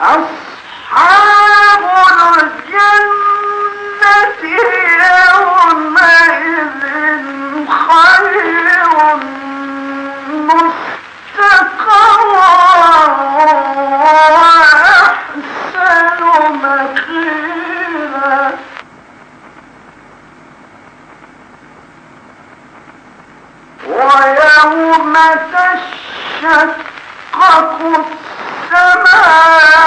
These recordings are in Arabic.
أصحاب الجنة يومئذ خير مستقرا وأحسن مقيلا. ويوم تشقق السماء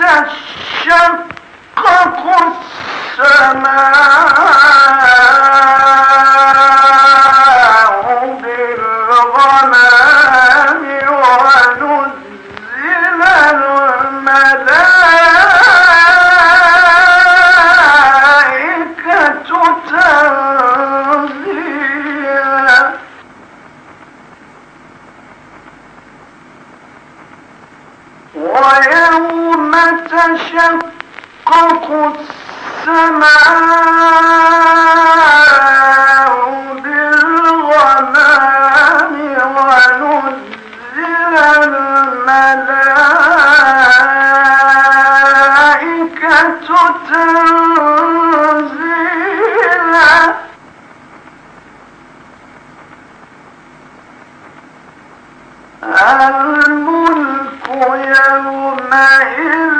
تشقق السماء تشقق السماء بالغمام ونزل الملائكة تنزيلا. الملك يومئذ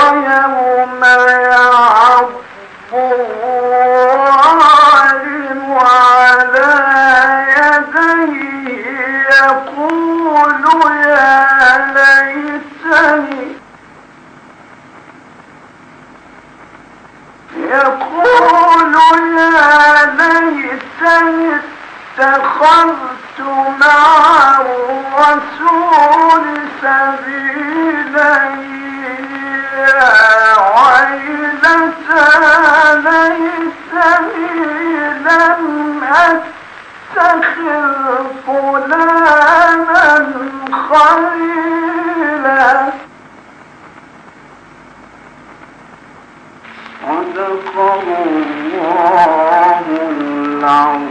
يقول يا ليتني اتخذت مع الرسول سبيلا صدق الله العظيم.